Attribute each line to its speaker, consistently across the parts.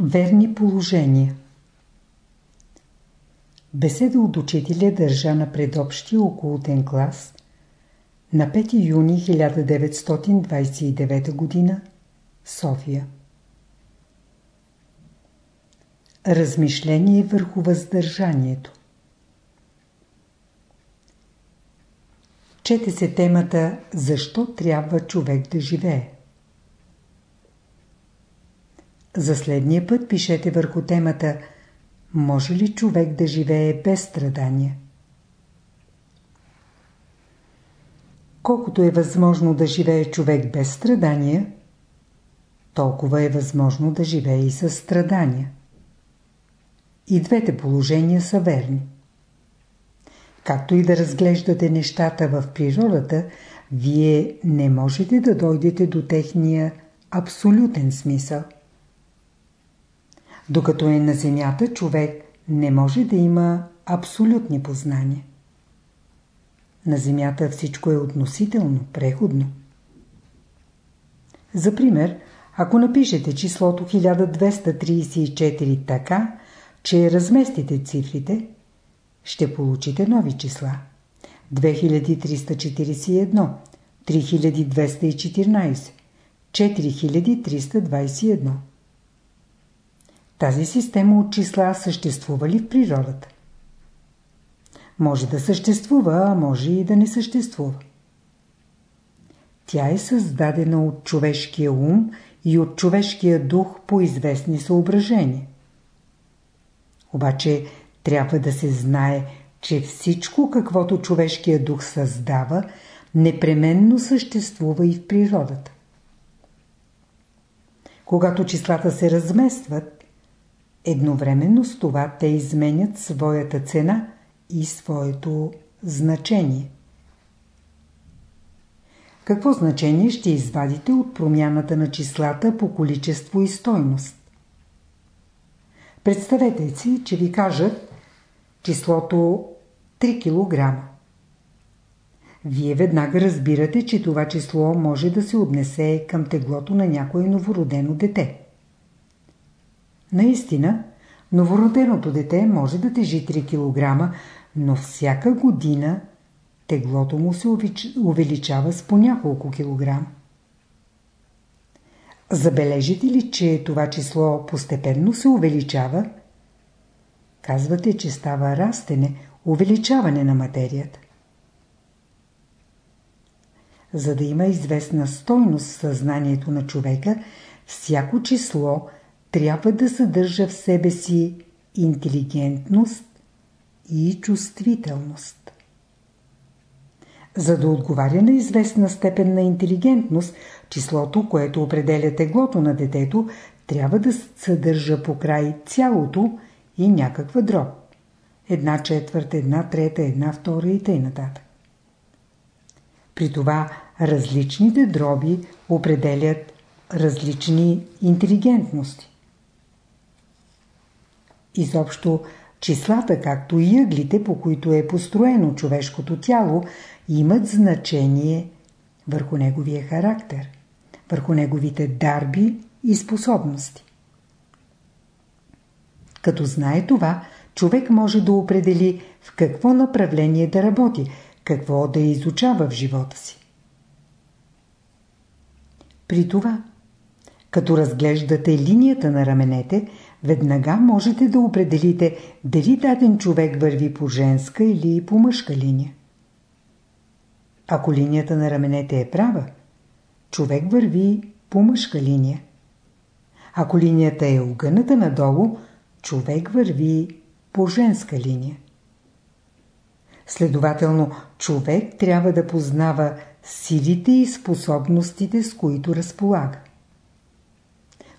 Speaker 1: Верни положения Беседа от учителя държа на предобщия окултен клас на 5 юни 1929 г. София Размишление върху въздържанието Чете се темата Защо трябва човек да живее? За следния път пишете върху темата Може ли човек да живее без страдания? Колкото е възможно да живее човек без страдания, толкова е възможно да живее и с страдания. И двете положения са верни. Както и да разглеждате нещата в природата, вие не можете да дойдете до техния абсолютен смисъл. Докато е на земята, човек не може да има абсолютни познания. На земята всичко е относително, преходно. За пример, ако напишете числото 1234 така, че разместите цифрите, ще получите нови числа. 2341, 3214, 4321. Тази система от числа съществува ли в природата? Може да съществува, а може и да не съществува. Тя е създадена от човешкия ум и от човешкия дух по известни съображения. Обаче трябва да се знае, че всичко, каквото човешкия дух създава, непременно съществува и в природата. Когато числата се разместват, едновременно с това те изменят своята цена и своето значение. Какво значение ще извадите от промяната на числата по количество и стойност? Представете си, че ви кажат числото 3 кг. Вие веднага разбирате, че това число може да се отнесе към теглото на някое новородено дете. Наистина, новороденото дете може да тежи 3 кг, но всяка година теглото му се увеличава с по няколко килограма. Забележите ли, че това число постепенно се увеличава? Казвате, че става растене, увеличаване на материята. За да има известна стойност в съзнанието на човека, всяко число трябва да съдържа в себе си интелигентност и чувствителност. За да отговаря на известна степен на интелигентност, числото, което определя теглото на детето, трябва да съдържа по край цялото и някаква дроб. Една четвърта, една трета, една втора и т.н. При това различните дроби определят различни интелигентности. Изобщо числата, както и ъглите, по които е построено човешкото тяло, имат значение върху неговия характер, върху неговите дарби и способности. Като знае това, човек може да определи в какво направление да работи, какво да изучава в живота си. При това, като разглеждате линията на раменете, веднага можете да определите дали даден човек върви по женска или по мъжка линия. Ако линията на раменете е права, човек върви по мъжка линия. Ако линията е огъната надолу, човек върви по женска линия. Следователно, човек трябва да познава силите и способностите, с които разполага.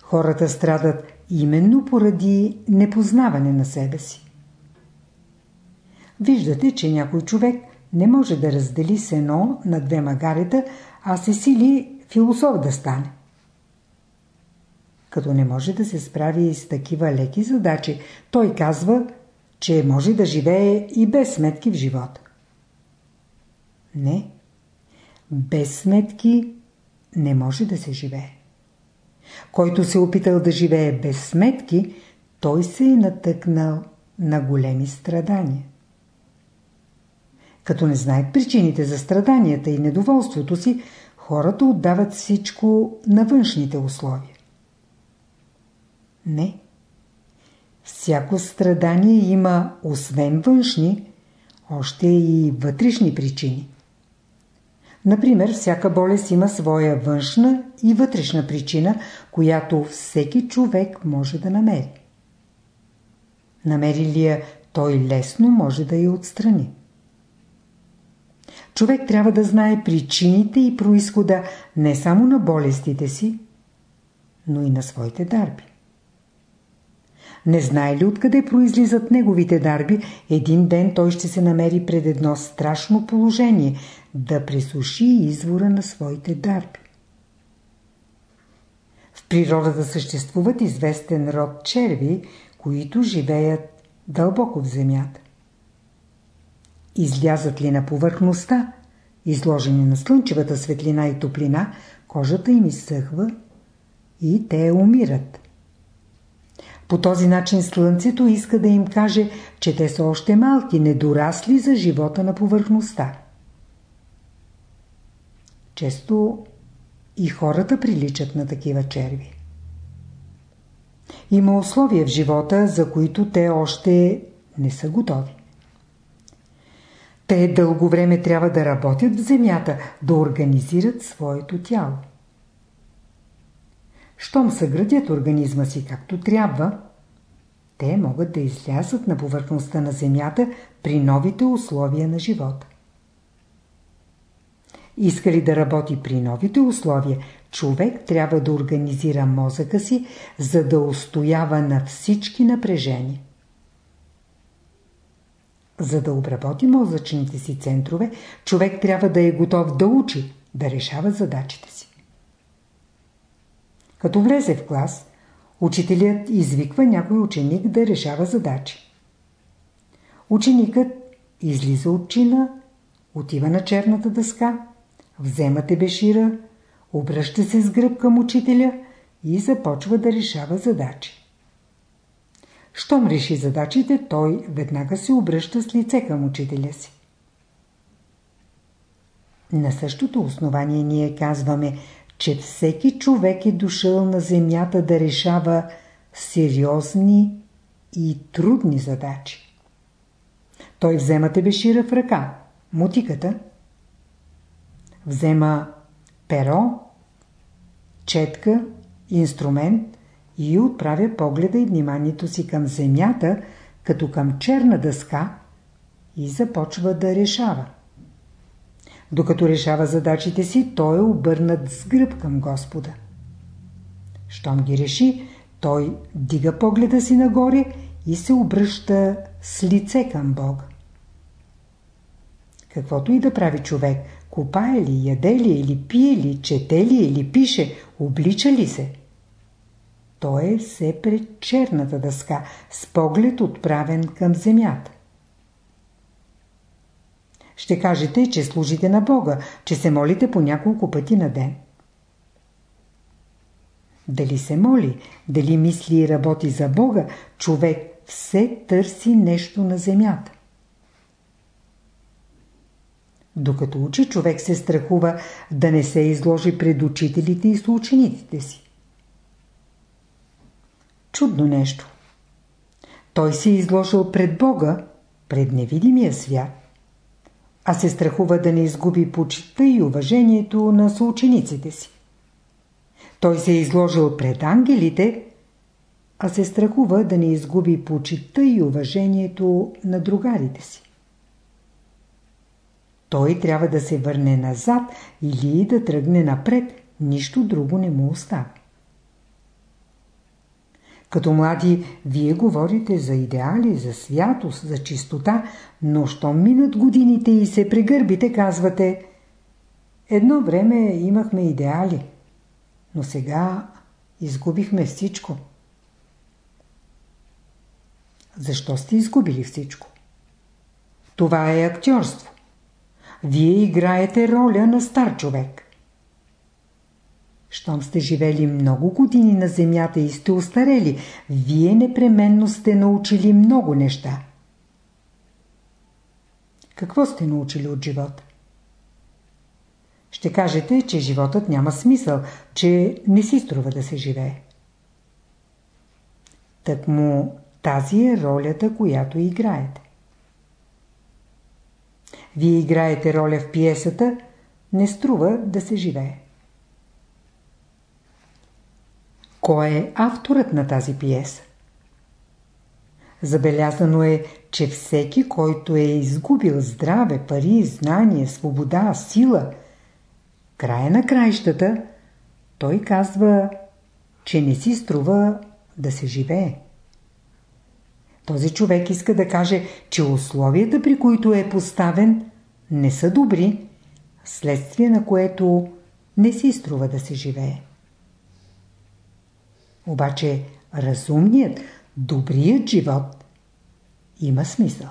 Speaker 1: Хората страдат именно поради непознаване на себе си. Виждате, че някой човек не може да раздели сено на две магарета, а се сили философ да стане. Като не може да се справи с такива леки задачи, той казва, че може да живее и без сметки в живота. Не. Без сметки не може да се живее. Който се е опитал да живее без сметки, той се е натъкнал на големи страдания. Като не знаят причините за страданията и недоволството си, хората отдават всичко на външните условия. Не. Всяко страдание има, освен външни, още и вътрешни причини. Например, всяка болест има своя външна и вътрешна причина, която всеки човек може да намери. Намери ли я, той лесно може да я отстрани. Човек трябва да знае причините и происхода не само на болестите си, но и на своите дарби. Не знае ли откъде произлизат неговите дарби, един ден той ще се намери пред едно страшно положение да пресуши извора на своите дарби. В природата съществуват известен род черви, които живеят дълбоко в земята. Излязат ли на повърхността, изложени на слънчевата светлина и топлина, кожата им изсъхва и те умират. По този начин Слънцето иска да им каже, че те са още малки, недорасли за живота на повърхността. Често и хората приличат на такива черви. Има условия в живота, за които те още не са готови. Те дълго време трябва да работят в земята, да организират своето тяло. Щом съградят организма си както трябва, те могат да излязат на повърхността на земята при новите условия на живота. Иска ли да работи при новите условия, човек трябва да организира мозъка си, за да устоява на всички напрежения. За да обработи мозъчните си центрове, човек трябва да е готов да учи, да решава задачите си. Като влезе в клас, учителят извиква някой ученик да решава задачи. Ученикът излиза от чина, отива на черната дъска, взема тебешира, обръща се с гръб към учителя и започва да решава задачи. Щом реши задачите, той веднага се обръща с лице към учителя си. На същото основание ние казваме, че всеки човек е дошъл на земята да решава сериозни и трудни задачи. Той взема тебешира в ръка, мутиката, взема перо, четка, инструмент и отправя погледа и вниманието си към земята, като към черна дъска и започва да решава. Докато решава задачите си, той е обърнат с гръб към Господа. Щом ги реши, той дига погледа си нагоре и се обръща с лице към Бога. Каквото и да прави човек, копае ли, яде ли, или пие ли, чете ли, или пише, облича ли се, той е все пред черната дъска, с поглед отправен към земята. Ще кажете, че служите на Бога, че се молите по няколко пъти на ден. Дали се моли, дали мисли и работи за Бога, човек все търси нещо на земята. Докато учи, човек се страхува да не се изложи пред учителите и съучениците си. Чудно нещо. Той се е изложил пред Бога, пред невидимия свят, а се страхува да не изгуби почита и уважението на съучениците си. Той се е изложил пред ангелите, а се страхува да не изгуби почита и уважението на другарите си. Той трябва да се върне назад или да тръгне напред, нищо друго не му остава. Като млади, вие говорите за идеали, за святост, за чистота, но що минат годините и се прегърбите, казвате Едно време имахме идеали, но сега изгубихме всичко. Защо сте изгубили всичко? Това е актьорство. Вие играете роля на стар човек. Щом сте живели много години на земята и сте устарели, вие непременно сте научили много неща. Какво сте научили от живота? Ще кажете, че животът няма смисъл, че не си струва да се живее. Так му тази е ролята, която играете. Вие играете роля в пиесата, не струва да се живее. Кой е авторът на тази пиеса? Забелязано е, че всеки, който е изгубил здраве, пари, знание, свобода, сила, края на краищата, той казва, че не си струва да се живее. Този човек иска да каже, че условията, при които е поставен, не са добри, следствие на което не си струва да се живее. Обаче разумният, добрият живот има смисъл.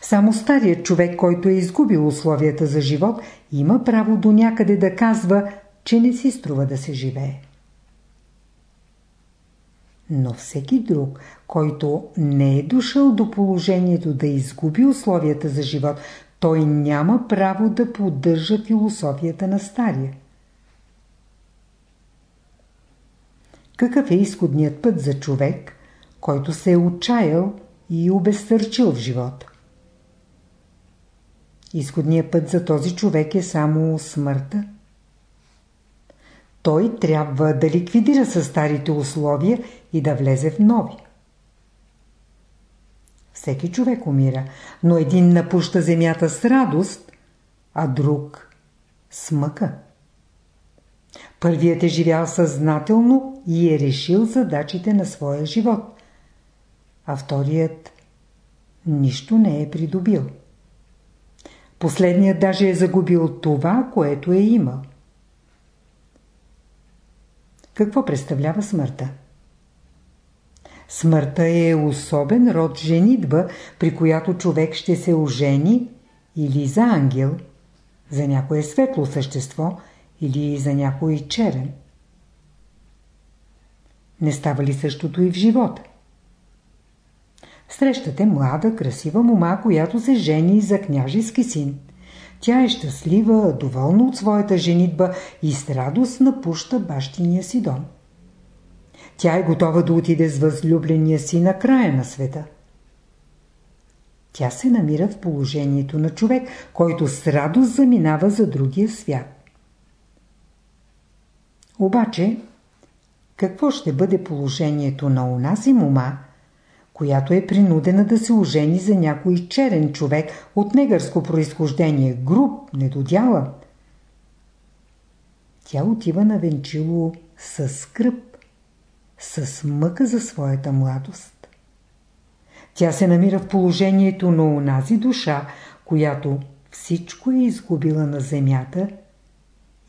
Speaker 1: Само старият човек, който е изгубил условията за живот, има право до някъде да казва, че не си струва да се живее. Но всеки друг, който не е дошъл до положението да изгуби условията за живот, той няма право да поддържа философията на стария. Какъв е изходният път за човек, който се е отчаял и обезсърчил в живота? Изходният път за този човек е само смъртта. Той трябва да ликвидира със старите условия и да влезе в нови. Всеки човек умира, но един напуща земята с радост, а друг с мъка. Първият е живял съзнателно и е решил задачите на своя живот, а вторият нищо не е придобил. Последният даже е загубил това, което е имал. Какво представлява смъртта? Смъртта е особен род женитба, при която човек ще се ожени или за ангел, за някое светло същество или за някой черен. Не става ли същото и в живота? Срещате млада, красива мома, която се жени за княжески син. Тя е щастлива, доволна от своята женитба и с радост напуща бащиния си дом. Тя е готова да отиде с възлюбления си на края на света. Тя се намира в положението на човек, който с радост заминава за другия свят. Обаче, какво ще бъде положението на унази мома, която е принудена да се ожени за някой черен човек от негърско происхождение, груб, недодяла? Тя отива на венчило със скръп, с мъка за своята младост. Тя се намира в положението на онази душа, която всичко е изгубила на земята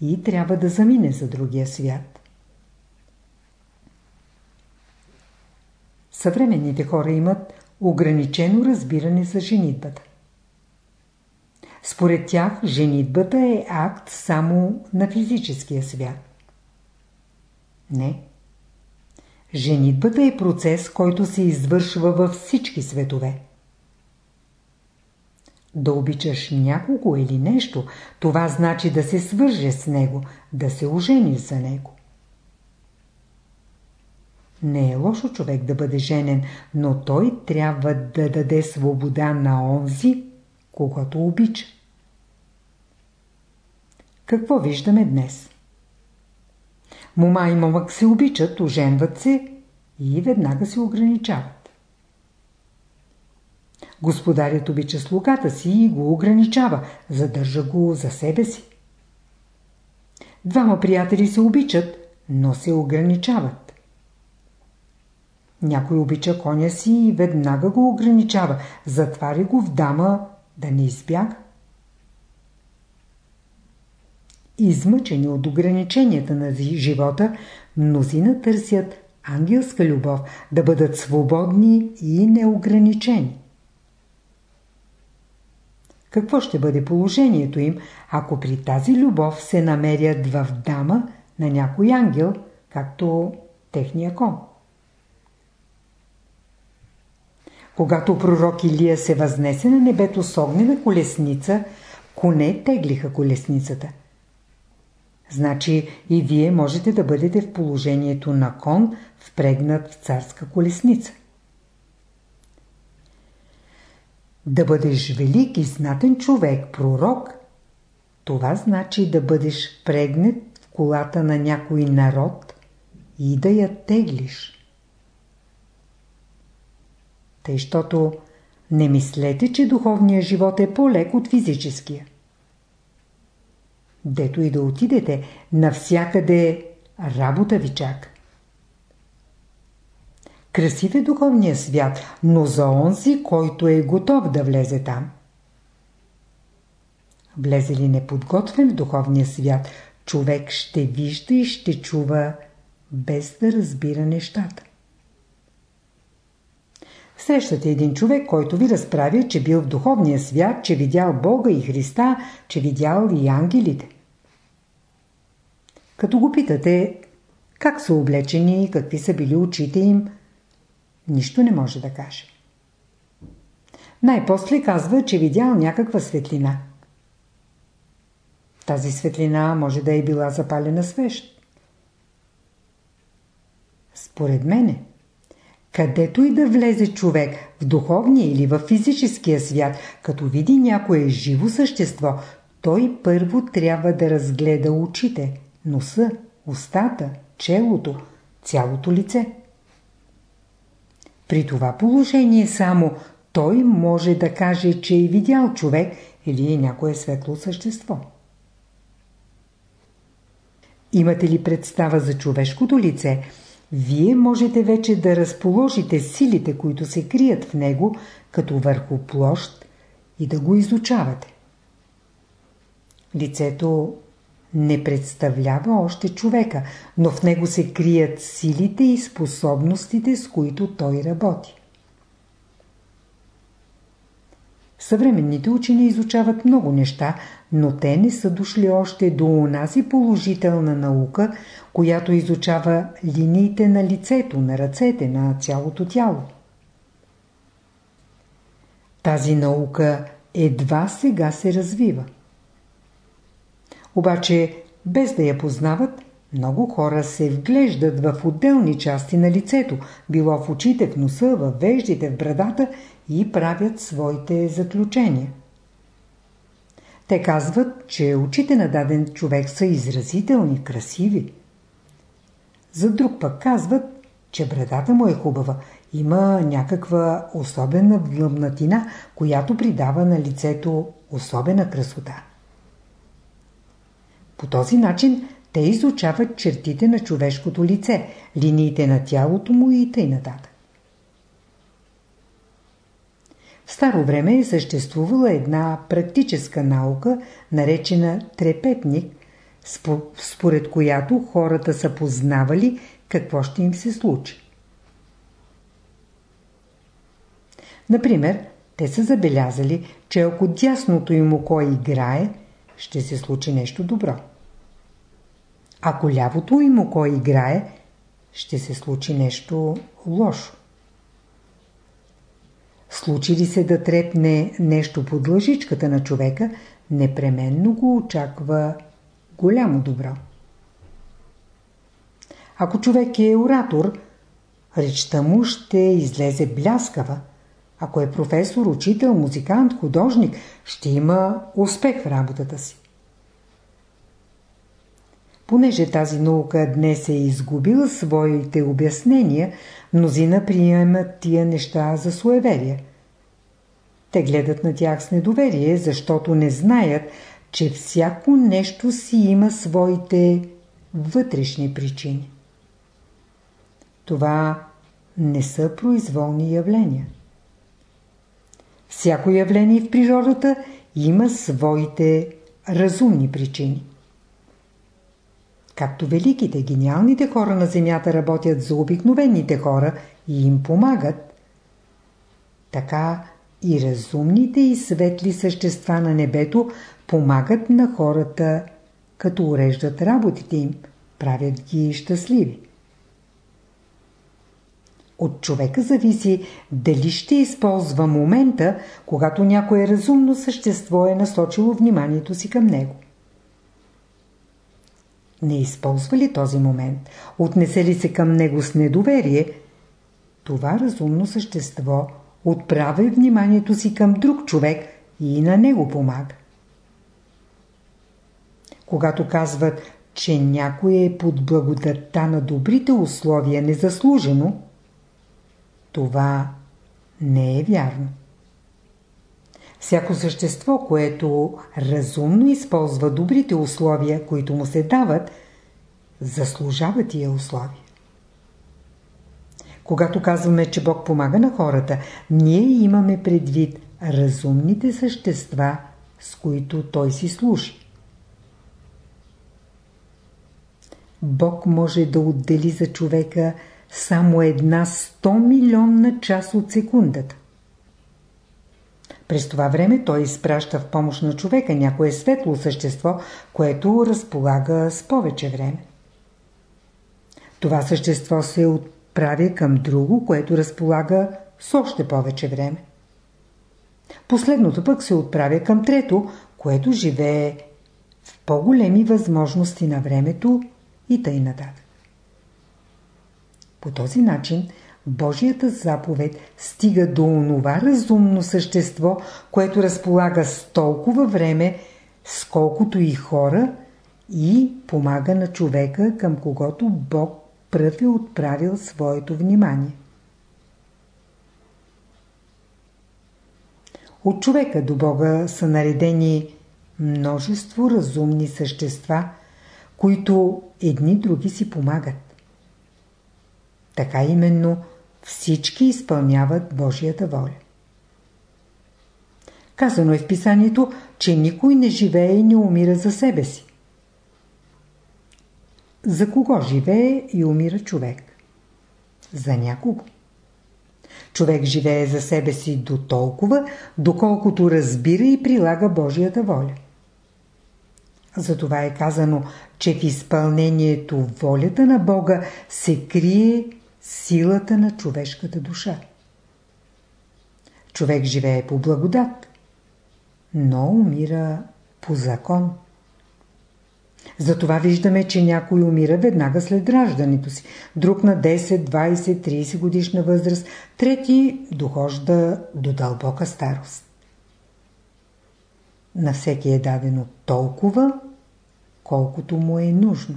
Speaker 1: и трябва да замине за другия свят. Съвременните хора имат ограничено разбиране за женитбата. Според тях женитбата е акт само на физическия свят. Не. Женитбата е процес, който се извършва във всички светове. Да обичаш някого или нещо, това значи да се свърже с него, да се ожениш за него. Не е лошо човек да бъде женен, но той трябва да даде свобода на онзи, когато обича. Какво виждаме днес? Мома и момък се обичат, оженват се и веднага се ограничават. Господарят обича слугата си и го ограничава, задържа го за себе си. Двама приятели се обичат, но се ограничават. Някой обича коня си и веднага го ограничава, затваря го в дама да не избяга. Измъчени от ограниченията на живота, мнозина търсят ангелска любов, да бъдат свободни и неограничени. Какво ще бъде положението им, ако при тази любов се намерят в дама на някой ангел, както техния кон. Когато пророк Илия се възнесе на небето с огнена колесница, коне теглиха колесницата. Значи и вие можете да бъдете в положението на кон, впрегнат в царска колесница. Да бъдеш велик и знатен човек, пророк, това значи да бъдеш прегнат в колата на някой народ и да я теглиш. Тъй, щото не мислете, че духовният живот е по-лек от физическия. Дето и да отидете, навсякъде работа ви чака. Красив е духовният свят, но за онзи, който е готов да влезе там. Влезе ли неподготвен в духовния свят, човек ще вижда и ще чува, без да разбира нещата. Срещате един човек, който ви разправя, че бил в духовния свят, че видял Бога и Христа, че видял и ангелите. Като го питате как са облечени, какви са били очите им, нищо не може да каже. Най-после казва, че видял някаква светлина. Тази светлина може да е била запалена свещ. Според мене, където и да влезе човек, в духовния или в физическия свят, като види някое живо същество, той първо трябва да разгледа очите, носа, устата, челото, цялото лице. При това положение само той може да каже, че е видял човек или някое светло същество. Имате ли представа за човешкото лице? Вие можете вече да разположите силите, които се крият в него, като върху площ и да го изучавате. Лицето не представлява още човека, но в него се крият силите и способностите, с които той работи. Съвременните учени изучават много неща, но те не са дошли още до онази положителна наука, която изучава линиите на лицето, на ръцете, на цялото тяло. Тази наука едва сега се развива. Обаче, без да я познават, много хора се вглеждат в отделни части на лицето, било в очите, в носа, в веждите, в брадата и правят своите заключения. Те казват, че очите на даден човек са изразителни, красиви. За друг пък казват, че брадата му е хубава, има някаква особена влъмнатина, която придава на лицето особена красота. По този начин те изучават чертите на човешкото лице, линиите на тялото му и т.н. В старо време е съществувала една практическа наука, наречена трепетник, според която хората са познавали какво ще им се случи. Например, те са забелязали, че ако дясното им око играе, ще се случи нещо добро. Ако лявото им око играе, ще се случи нещо лошо. Случи ли се да трепне нещо под лъжичката на човека, непременно го очаква голямо добро. Ако човек е оратор, речта му ще излезе бляскава. Ако е професор, учител, музикант, художник, ще има успех в работата си. Понеже тази наука днес е изгубила своите обяснения, мнозина приемат тия неща за суеверие. Те гледат на тях с недоверие, защото не знаят, че всяко нещо си има своите вътрешни причини. Това не са произволни явления. Всяко явление в природата има своите разумни причини. Както великите, гениалните хора на Земята работят за обикновените хора и им помагат, така и разумните и светли същества на небето помагат на хората, като уреждат работите им, правят ги щастливи. От човека зависи дали ще използва момента, когато някое разумно същество е насочило вниманието си към него. Не използва ли този момент, отнесе ли се към него с недоверие, това разумно същество отправя вниманието си към друг човек и на него помага. Когато казват, че някой е под благодатта на добрите условия незаслужено, това не е вярно. Всяко същество, което разумно използва добрите условия, които му се дават, заслужава тия условия. Когато казваме, че Бог помага на хората, ние имаме предвид разумните същества, с които Той си служи. Бог може да отдели за човека само една 100 милионна част от секундата. През това време той изпраща в помощ на човека някое светло същество, което разполага с повече време. Това същество се отправя към друго, което разполага с още повече време. Последното пък се отправя към трето, което живее в по-големи възможности на времето и тъй нататък. По този начин Божията заповед стига до онова разумно същество, което разполага с толкова време, сколкото и хора, и помага на човека, към когото Бог пръв е отправил своето внимание. От човека до Бога са наредени множество разумни същества, които едни други си помагат. Така именно всички изпълняват Божията воля. Казано е в писанието, че никой не живее и не умира за себе си. За кого живее и умира човек? За някого. Човек живее за себе си до толкова, доколкото разбира и прилага Божията воля. Затова е казано, че в изпълнението волята на Бога се крие силата на човешката душа. Човек живее по благодат, но умира по закон. Затова виждаме, че някой умира веднага след раждането си, друг на 10, 20, 30 годишна възраст, трети дохожда до дълбока старост. На всеки е дадено толкова, колкото му е нужно.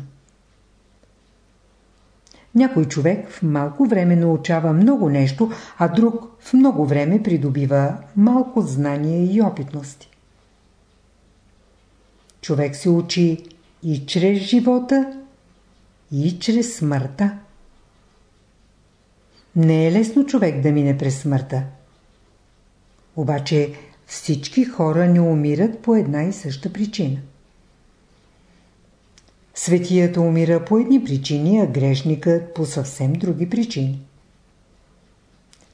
Speaker 1: Някой човек в малко време научава много нещо, а друг в много време придобива малко знание и опитности. Човек се учи и чрез живота, и чрез смъртта. Не е лесно човек да мине през смъртта. Обаче всички хора не умират по една и съща причина. Светията умира по едни причини, а грешникът по съвсем други причини.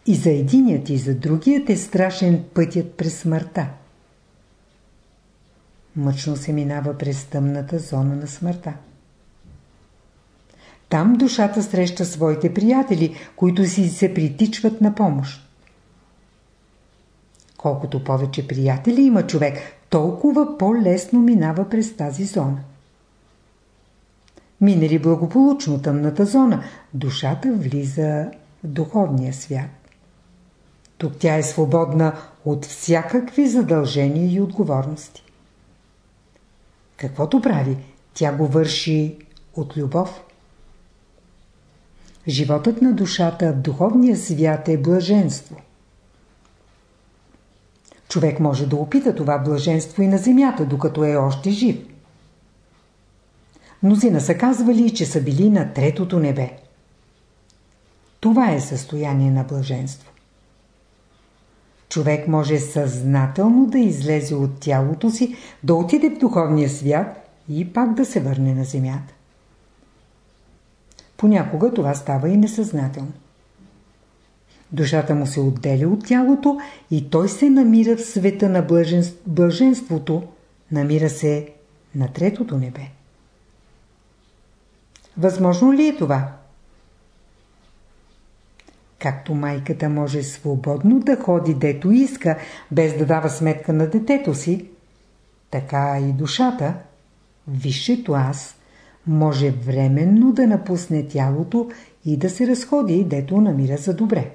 Speaker 1: И за единият и за другият е страшен пътят през смъртта. Мъчно се минава през тъмната зона на смъртта. Там душата среща своите приятели, които си се притичват на помощ. Колкото повече приятели има човек, толкова по-лесно минава през тази зона. Минали благополучно тъмната зона, душата влиза в духовния свят. Тук тя е свободна от всякакви задължения и отговорности. Каквото прави, тя го върши от любов. Животът на душата в духовния свят е блаженство. Човек може да опита това блаженство и на земята, докато е още жив. Мнозина са казвали, че са били на третото небе. Това е състояние на блаженство. Човек може съзнателно да излезе от тялото си, да отиде в духовния свят и пак да се върне на земята. Понякога това става и несъзнателно. Душата му се отделя от тялото и той се намира в света на блаженството, намира се на третото небе. Възможно ли е това? Както майката може свободно да ходи дето иска, без да дава сметка на детето си, така и душата, висшето аз, може временно да напусне тялото и да се разходи, дето намира за добре.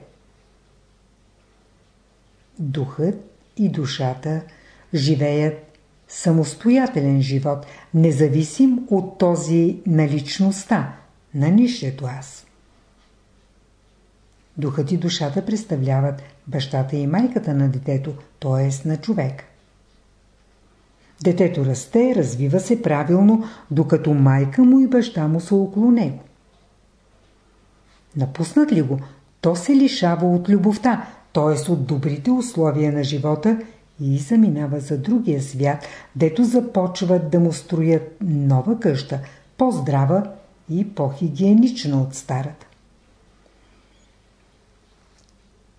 Speaker 1: Духът и душата живеят самостоятелен живот, независим от този на личността, на нището аз. Духът и душата представляват бащата и майката на детето, т.е. на човек. Детето расте, развива се правилно, докато майка му и баща му са около него. Напуснат ли го, то се лишава от любовта, т.е. от добрите условия на живота и заминава за другия свят, дето започват да му строят нова къща, по-здрава и по-хигиенична от старата.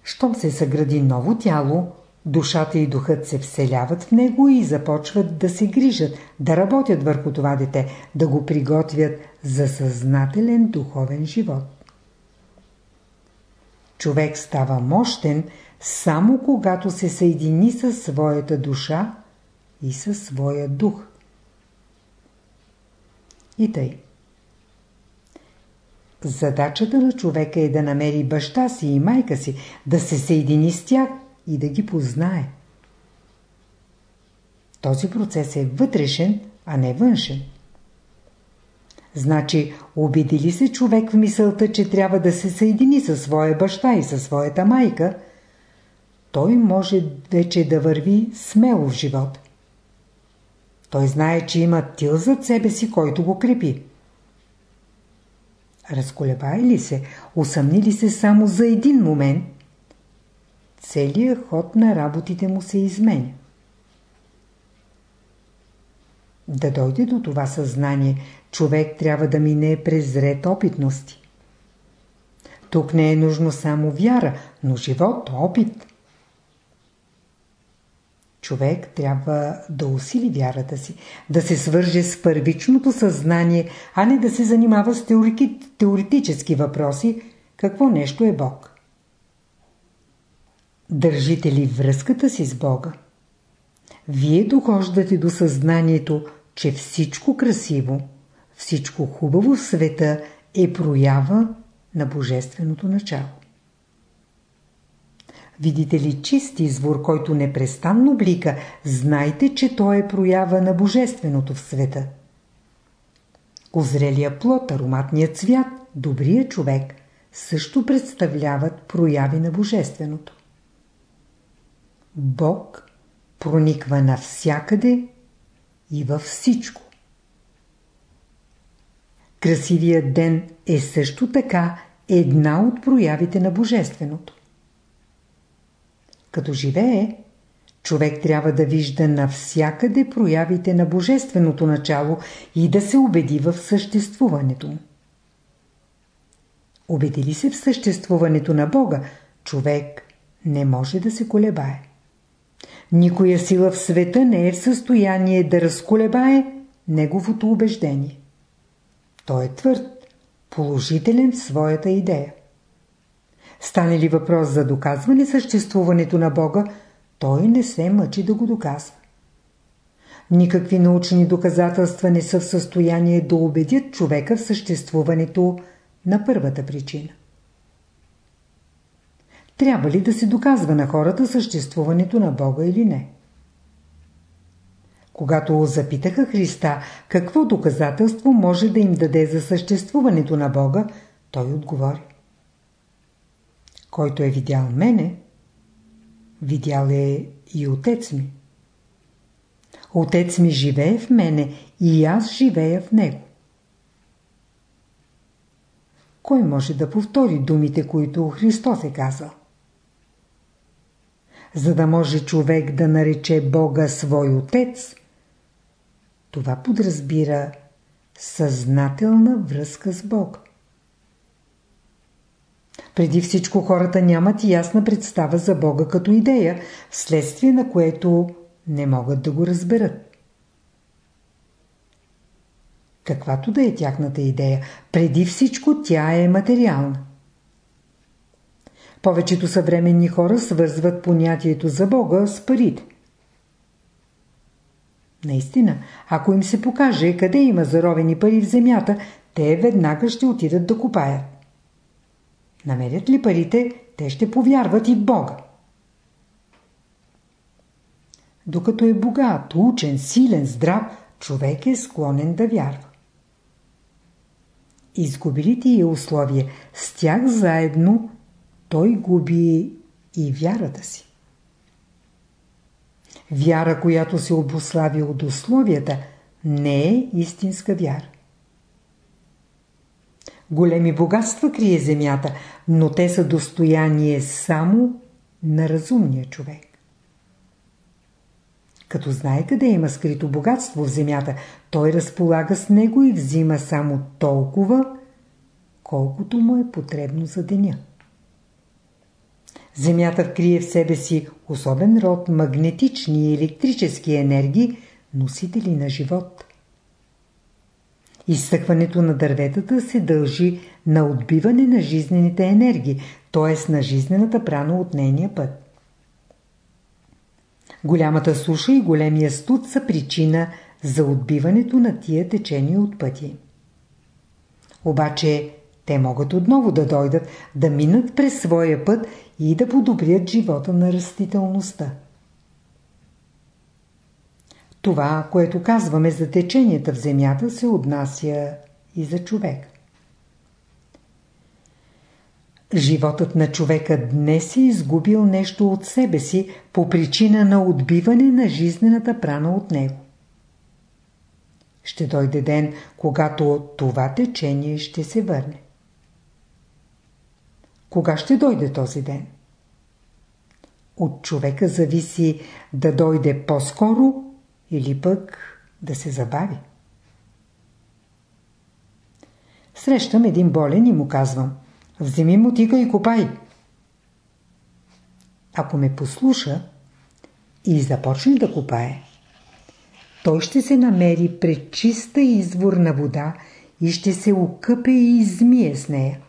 Speaker 1: Щом се съгради ново тяло, душата и духът се вселяват в него и започват да се грижат, да работят върху това дете, да го приготвят за съзнателен духовен живот. Човек става мощен само когато се съедини със своята душа и със своя дух. И тъй. Задачата на човека е да намери баща си и майка си, да се съедини с тях и да ги познае. Този процес е вътрешен, а не външен. Значи, убеди ли се човек в мисълта, че трябва да се съедини със своя баща и със своята майка, той може вече да върви смело в живота. Той знае, че има тил зад себе си, който го крепи. Разколебай ли се, усъмни ли се само за един момент, целият ход на работите му се изменя. Да дойде до това съзнание, човек трябва да мине през ред опитности. Тук не е нужно само вяра, но живот, опит. Човек трябва да усили вярата си, да се свърже с първичното съзнание, а не да се занимава с теоретически въпроси, какво нещо е Бог. Държите ли връзката си с Бога? Вие дохождате до съзнанието, че всичко красиво, всичко хубаво в света е проява на Божественото начало. Видите ли чист извор, който непрестанно блика, знайте, че той е проява на Божественото в света. Озрелия плод, ароматният цвят, добрият човек също представляват прояви на Божественото. Бог прониква навсякъде и във всичко. Красивият ден е също така една от проявите на Божественото. Като живее, човек трябва да вижда навсякъде проявите на Божественото начало и да се убеди в съществуването му. Убеди ли се в съществуването на Бога, човек не може да се колебае. Никоя сила в света не е в състояние да разколебае неговото убеждение. Той е твърд, положителен в своята идея. Стане ли въпрос за доказване съществуването на Бога, той не се мъчи да го доказва. Никакви научни доказателства не са в състояние да убедят човека в съществуването на първата причина. Трябва ли да се доказва на хората съществуването на Бога или не? Когато запитаха Христа какво доказателство може да им даде за съществуването на Бога, той отговори. Който е видял мене, видял е и отец ми. Отец ми живее в мене и аз живея в него. Кой може да повтори думите, които Христос е казал? За да може човек да нарече Бога свой отец, това подразбира съзнателна връзка с Бог. Преди всичко хората нямат ясна представа за Бога като идея, вследствие на което не могат да го разберат. Каквато да е тяхната идея, преди всичко тя е материална. Повечето съвременни хора свързват понятието за Бога с парите. Наистина, ако им се покаже къде има заровени пари в земята, те веднага ще отидат да купаят. Намерят ли парите, те ще повярват и в Бога. Докато е богат, учен, силен, здрав, човек е склонен да вярва. Изгубили тия условия, с тях заедно той губи и вярата си. Вяра, която се обослави от условията, не е истинска вяра. Големи богатства крие земята, но те са достояние само на разумния човек. Като знае къде има скрито богатство в земята, той разполага с него и взима само толкова, колкото му е потребно за деня. Земята вкрие в себе си особен род магнетични и електрически енергии, носители на живот. Изсъхването на дърветата се дължи на отбиване на жизнените енергии, т.е. на жизнената прана от нейния път. Голямата суша и големия студ са причина за отбиването на тия течения от пъти. Обаче те могат отново да дойдат, да минат през своя път и да подобрят живота на растителността. Това, което казваме за теченията в земята, се отнася и за човек. Животът на човека днес е изгубил нещо от себе си по причина на отбиване на жизнената прана от него. Ще дойде ден, когато това течение ще се върне. Кога ще дойде този ден? От човека зависи да дойде по-скоро или пък да се забави. Срещам един болен и му казвам Вземи мотика и копай. Ако ме послуша и започне да копае, той ще се намери пред чиста изворна вода и ще се окъпе и измие с нея.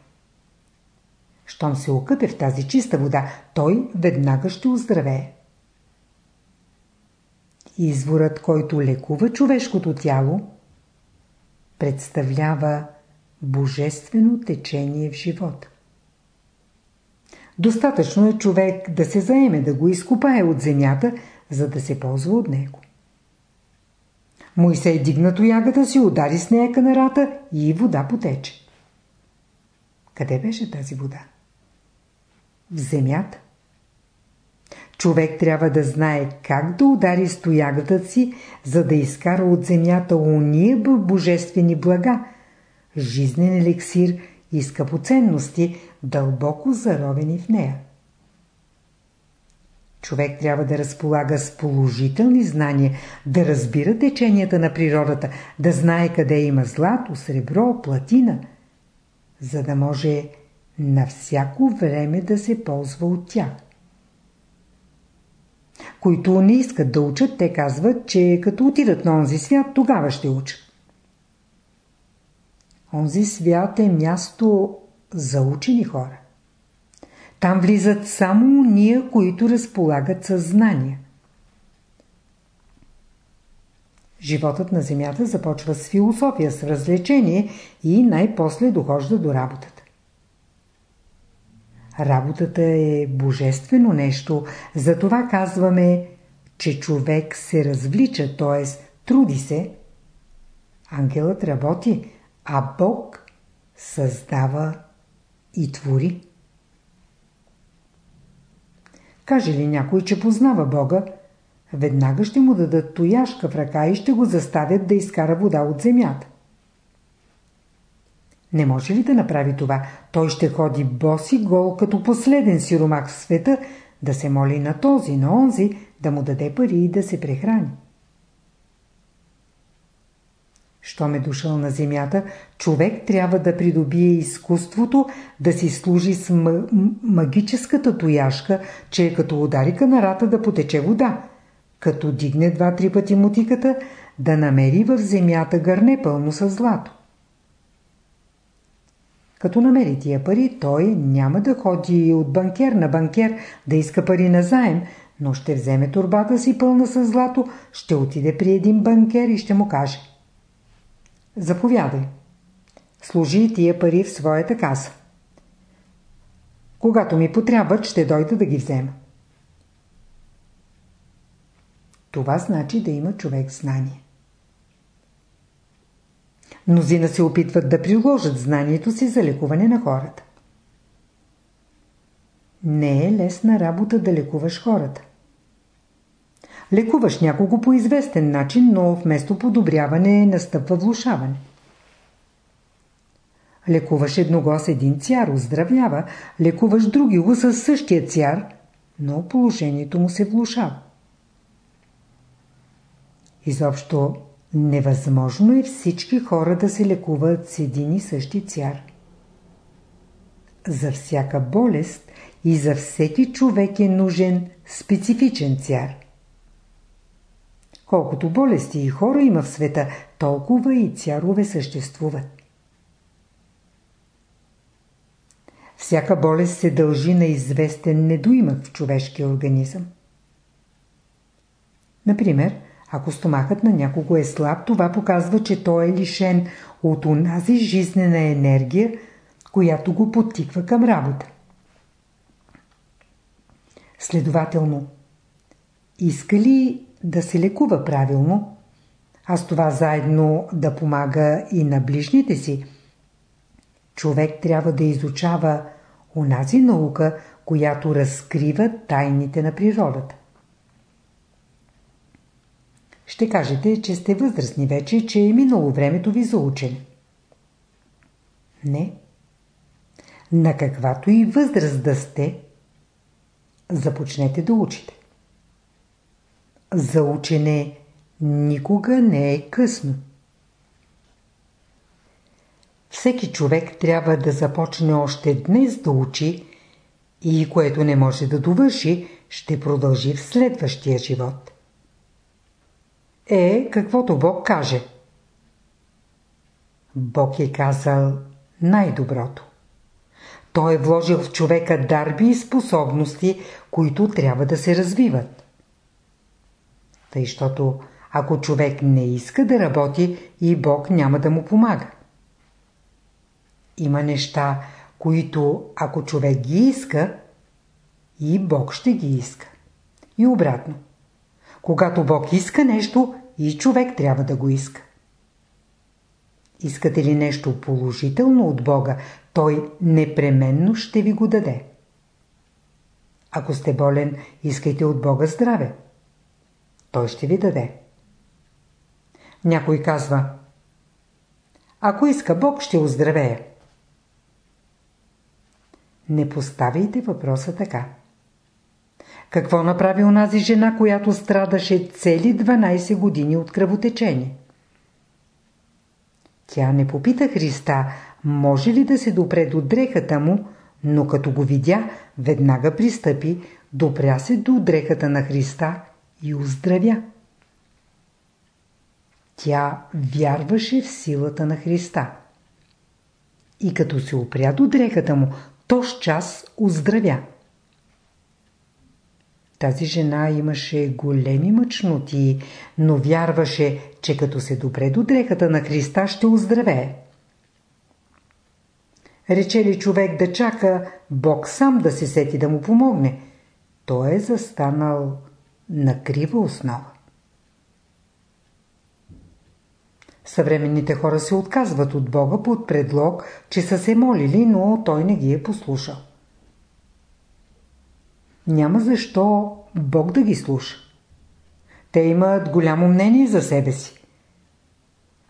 Speaker 1: Щом се окъпе в тази чиста вода, той веднага ще оздравее. Изворът, който лекува човешкото тяло, представлява божествено течение в живота. Достатъчно е човек да се заеме да го изкопае от земята, за да се ползва от него. Моисей дигна тоягата си, удари с нея канарата и вода потече. Къде беше тази вода? В земята. Човек трябва да знае как да удари стоягата си, за да изкара от земята уния божествени блага, жизнен елексир и скъпоценности, дълбоко заровени в нея. Човек трябва да разполага с положителни знания, да разбира теченията на природата, да знае къде има злато, сребро, платина, за да може на всяко време да се ползва от тях. Които не искат да учат, те казват, че като отидат на онзи свят, тогава ще учат. Онзи свят е място за учени хора. Там влизат само уния, които разполагат със знания. Животът на Земята започва с философия, с развлечение и най-после дохожда до работата. Работата е божествено нещо, затова казваме, че човек се развлича, т.е. труди се. Ангелът работи, а Бог създава и твори. Каже ли някой, че познава Бога, веднага ще му дадат тояшка в ръка и ще го заставят да изкара вода от земята. Не може ли да направи това? Той ще ходи бос и гол като последен сиромах в света, да се моли на този, на онзи, да му даде пари и да се прехрани. Щом е дошъл на земята, човек трябва да придобие изкуството да си служи с магическата тояшка, че е като удари канарата да потече вода. Като дигне два-три пъти мутиката, да намери в земята гърне пълно с злато. Като намери тия пари, той няма да ходи от банкер на банкер да иска пари на заем, но ще вземе турбата си пълна с злато, ще отиде при един банкер и ще му каже Заповядай. Служи тия пари в своята каса. Когато ми потрябват, ще дойда да ги взема. Това значи да има човек знание. Мнозина се опитват да приложат знанието си за лекуване на хората. Не е лесна работа да лекуваш хората. Лекуваш някого по известен начин, но вместо подобряване настъпва влушаване. Лекуваш едного с един цяр, оздравява, лекуваш други го със същия цяр, но положението му се влушава. Изобщо невъзможно е всички хора да се лекуват с един и същи цяр. За всяка болест и за всеки човек е нужен специфичен цяр. Колкото болести и хора има в света, толкова и цярове съществуват. Всяка болест се дължи на известен недоимък в човешкия организъм. Например, ако стомахът на някого е слаб, това показва, че той е лишен от онази жизнена енергия, която го подтиква към работа. Следователно, иска ли да се лекува правилно, а с това заедно да помага и на ближните си, човек трябва да изучава онази наука, която разкрива тайните на природата. Ще кажете, че сте възрастни вече, че е минало времето ви за учене. Не. На каквато и възраст да сте, започнете да учите. За учене никога не е късно. Всеки човек трябва да започне още днес да учи и което не може да довърши, ще продължи в следващия живот. Е, каквото Бог каже. Бог е казал най-доброто. Той е вложил в човека дарби и способности, които трябва да се развиват. Тъй, защото ако човек не иска да работи, и Бог няма да му помага. Има неща, които ако човек ги иска, и Бог ще ги иска. И обратно. Когато Бог иска нещо, и човек трябва да го иска. Искате ли нещо положително от Бога, Той непременно ще ви го даде. Ако сте болен, искайте от Бога здраве. Той ще ви даде. Някой казва Ако иска Бог, ще оздравея. Не поставяйте въпроса така. Какво направи онази жена, която страдаше цели 12 години от кръвотечение? Тя не попита Христа, може ли да се допре до дрехата му, но като го видя, веднага пристъпи, допря се до дрехата на Христа и оздравя. Тя вярваше в силата на Христа. И като се опря до дрехата му, то с час оздравя. Тази жена имаше големи мъчноти, но вярваше, че като се добре до дрехата на Христа ще оздравее. Рече ли човек да чака Бог сам да се сети да му помогне, той е застанал на крива основа. Съвременните хора се отказват от Бога под предлог, че са се молили, но Той не ги е послушал. Няма защо Бог да ги слуша. Те имат голямо мнение за себе си.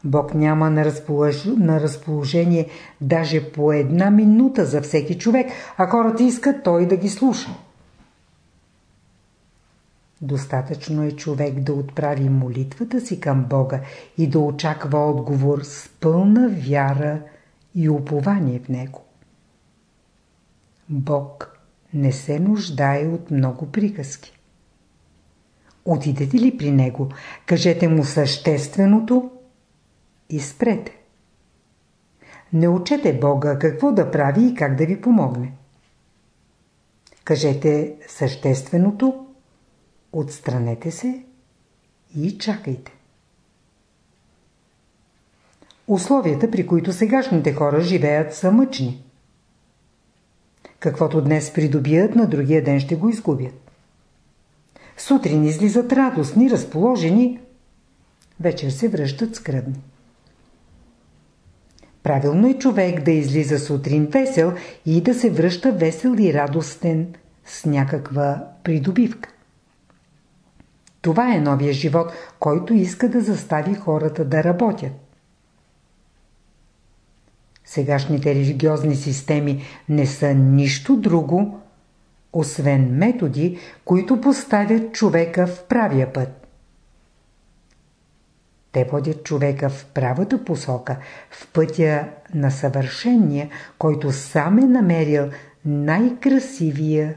Speaker 1: Бог няма на, разполож... на разположение даже по една минута за всеки човек, а хората искат той да ги слуша. Достатъчно е човек да отправи молитвата си към Бога и да очаква отговор с пълна вяра и упование в Него. Бог не се нуждае от много приказки. Отидете ли при Него, кажете Му същественото и спрете. Не учете Бога какво да прави и как да ви помогне. Кажете същественото, отстранете се и чакайте. Условията, при които сегашните хора живеят, са мъчни. Каквото днес придобият, на другия ден ще го изгубят. Сутрин излизат радостни, разположени, вечер се връщат скръбни. Правилно е човек да излиза сутрин весел и да се връща весел и радостен с някаква придобивка. Това е новия живот, който иска да застави хората да работят. Сегашните религиозни системи не са нищо друго, освен методи, които поставят човека в правия път. Те водят човека в правата посока, в пътя на съвършения, който сам е намерил най-красивия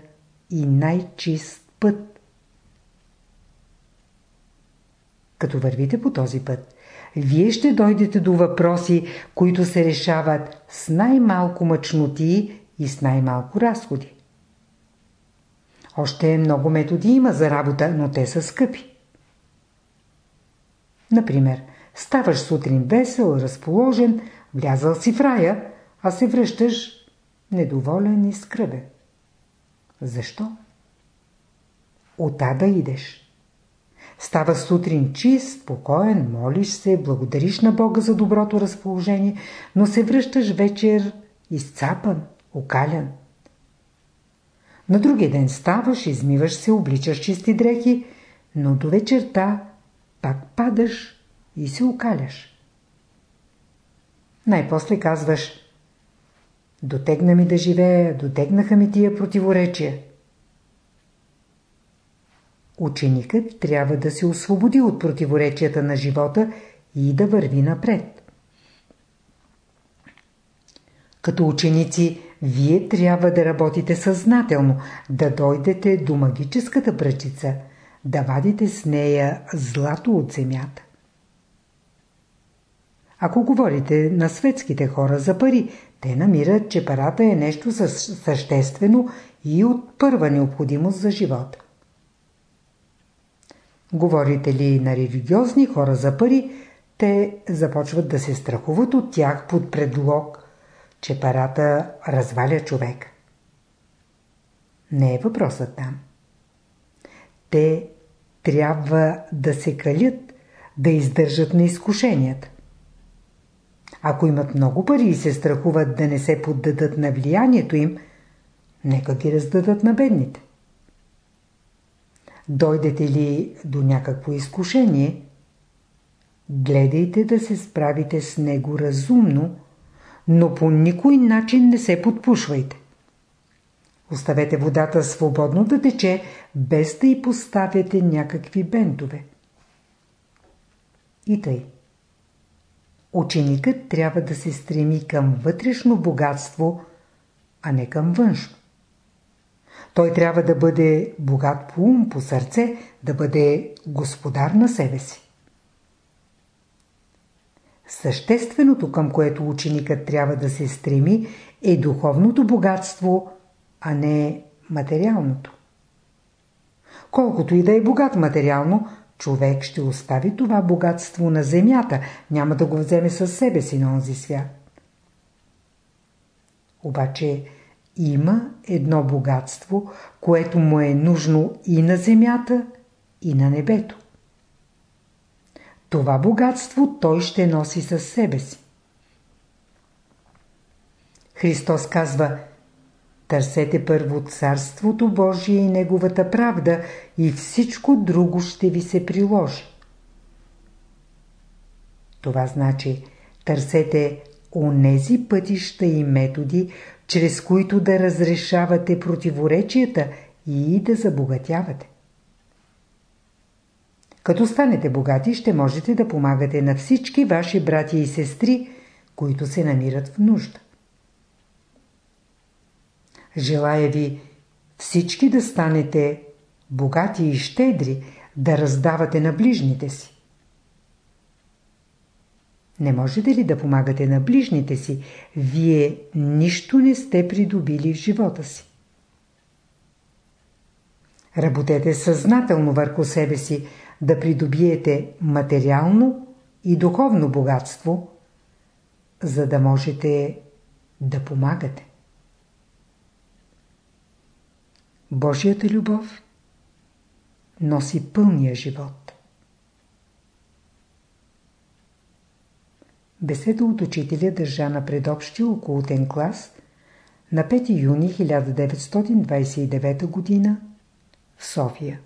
Speaker 1: и най-чист път. Като вървите по този път, вие ще дойдете до въпроси, които се решават с най-малко мъчноти и с най-малко разходи. Още много методи има за работа, но те са скъпи. Например, ставаш сутрин весел, разположен, влязал си в рая, а се връщаш недоволен и скръбен. Защо? От ада идеш. Става сутрин чист, спокоен, молиш се, благодариш на Бога за доброто разположение, но се връщаш вечер изцапан, окалян. На другия ден ставаш, измиваш се, обличаш чисти дрехи, но до вечерта пак падаш и се окаляш. Най-после казваш Дотегна ми да живея, дотегнаха ми тия противоречия. Ученикът трябва да се освободи от противоречията на живота и да върви напред. Като ученици, вие трябва да работите съзнателно, да дойдете до магическата пръчица, да вадите с нея злато от земята. Ако говорите на светските хора за пари, те намират, че парата е нещо съществено и от първа необходимост за живота. Говорите ли на религиозни хора за пари, те започват да се страхуват от тях под предлог, че парата разваля човек. Не е въпросът там. Те трябва да се калят, да издържат на изкушенията. Ако имат много пари и се страхуват да не се поддадат на влиянието им, нека ги раздадат на бедните. Дойдете ли до някакво изкушение, гледайте да се справите с него разумно, но по никой начин не се подпушвайте. Оставете водата свободно да тече, без да й поставяте някакви бентове. И тъй. Ученикът трябва да се стреми към вътрешно богатство, а не към външно. Той трябва да бъде богат по ум, по сърце, да бъде господар на себе си. Същественото, към което ученикът трябва да се стреми, е духовното богатство, а не материалното. Колкото и да е богат материално, човек ще остави това богатство на земята, няма да го вземе със себе си на онзи свят. Обаче има едно богатство, което му е нужно и на земята, и на небето. Това богатство той ще носи със себе си. Христос казва Търсете първо Царството Божие и Неговата правда и всичко друго ще ви се приложи. Това значи търсете онези пътища и методи, чрез които да разрешавате противоречията и да забогатявате. Като станете богати, ще можете да помагате на всички ваши брати и сестри, които се намират в нужда. Желая ви всички да станете богати и щедри, да раздавате на ближните си. Не можете ли да помагате на ближните си? Вие нищо не сте придобили в живота си. Работете съзнателно върху себе си, да придобиете материално и духовно богатство, за да можете да помагате. Божията любов носи пълния живот. Беседа от учителя държа на предобщия околотен клас на 5 юни 1929 г. в София.